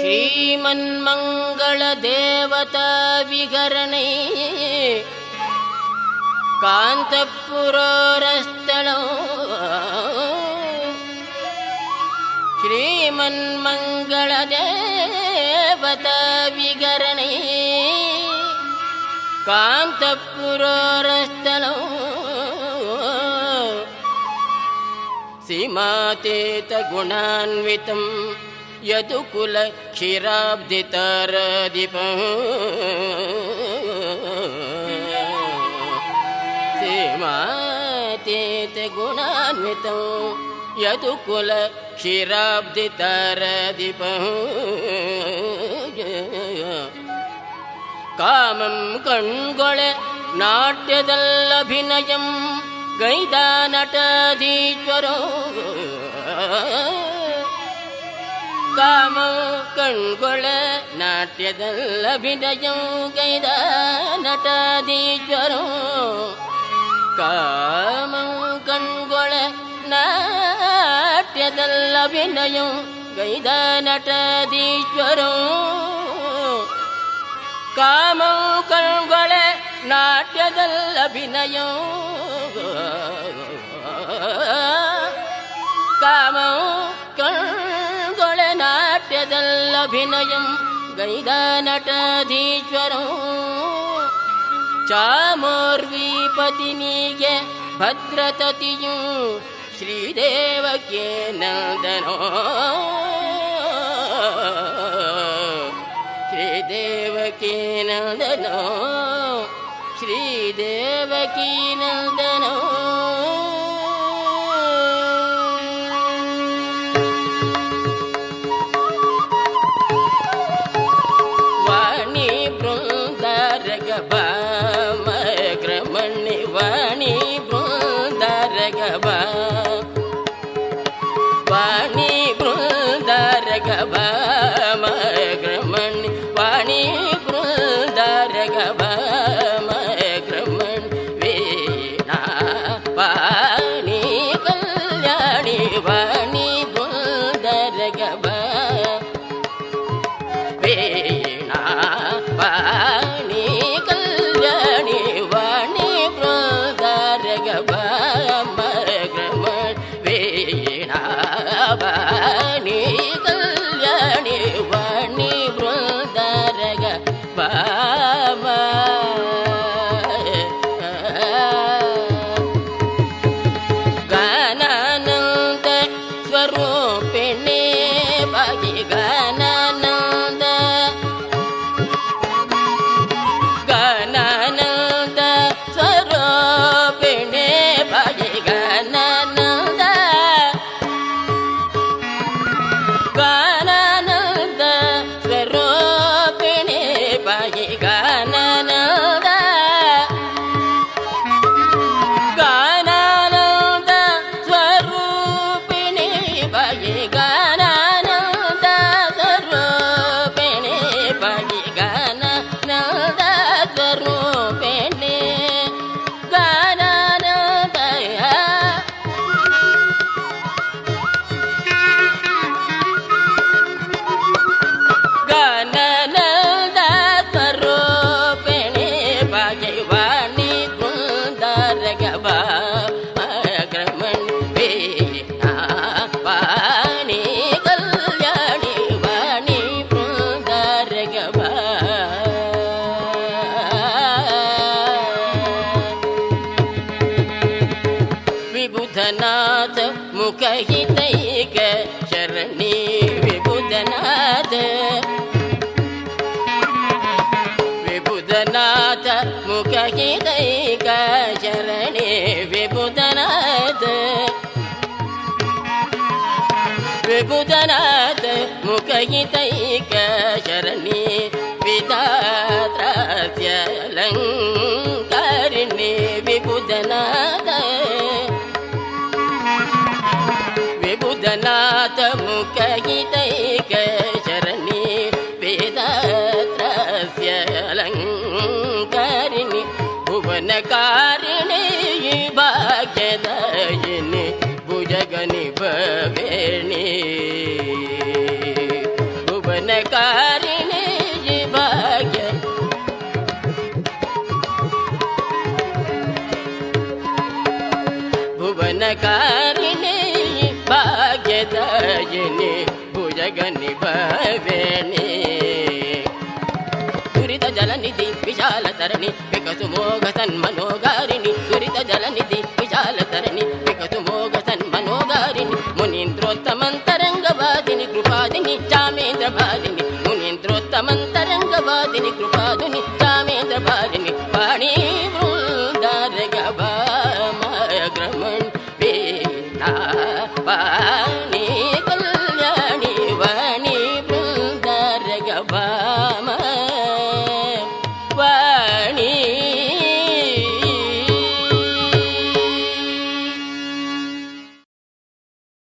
श्रीमन्मङ्गलदेवता विहरणे कान्तपुरोरस्तनो श्रीमन्मङ्गलदेवता विहरणे कान्तपुरोरस्तनो सीमातीतगुणान्वितं सीमातीतगुणान्वितं यदुकुल क्षीराब्धितरदीप ಕಾಮಂ ಕಾಮ ಕಣ್ಗೊಳೆ ನಾಟ್ಯದಲ್ಲಭಿನಯಂ ಗೈದ ನಟದೀಶ್ವರೋ ಕಾಮ ಕಣ್ಗೊಳೆ ನಾಟ್ಯದಲ್ಲಭಿನಯಂ ಗೈದ ನಟದೀಶ್ವರೋ ಕಾಮೌ ಕಣ್ಗೊಳೆ ನಾಟ್ಯದಲ್ಲಭಿನಯೋ ल्लभिनयं गैदानटधीश्वरं चामोर्वीपतिनी य भद्रततीय श्रीदेवके नन्दन। श्रीदेवकेन श्रीदेवकीनन्दनौ बृन्दारगभामग्रमणि वाणी बृन्दारगभा वाणी बृन्दारगभामग्रमणि वाणी बृन्दारगभामग्रमण वीणा वाणी कल्याणि वाणी बृन्दारगभा मुखहितैक शरणी विबुधनाथ। विबुधनाथ मुखहितैक शरणे विबुधनाथ। विबुधनाथ मुखहितैक भुवनकारिणि भाग्यदायिनि भुवन भुवनकारिणे भाग्य। भुवनकारिणे भाग्यदायिनि भुजगनि भवेणि मनोगारिनि तन्मनोगारिणि दुरितजलनिधि विशालतरणि गतन् मनोगारिनि तन्मनोगारिणि मुनीन्द्रोत्तमन्तरङ्गवादिनि कृपादिनि जामेन्द्रबालिनि मुनीन्द्रोत्तमन्तरङ्गवादिनि कृपादिनि जामेन्द्र बालिनि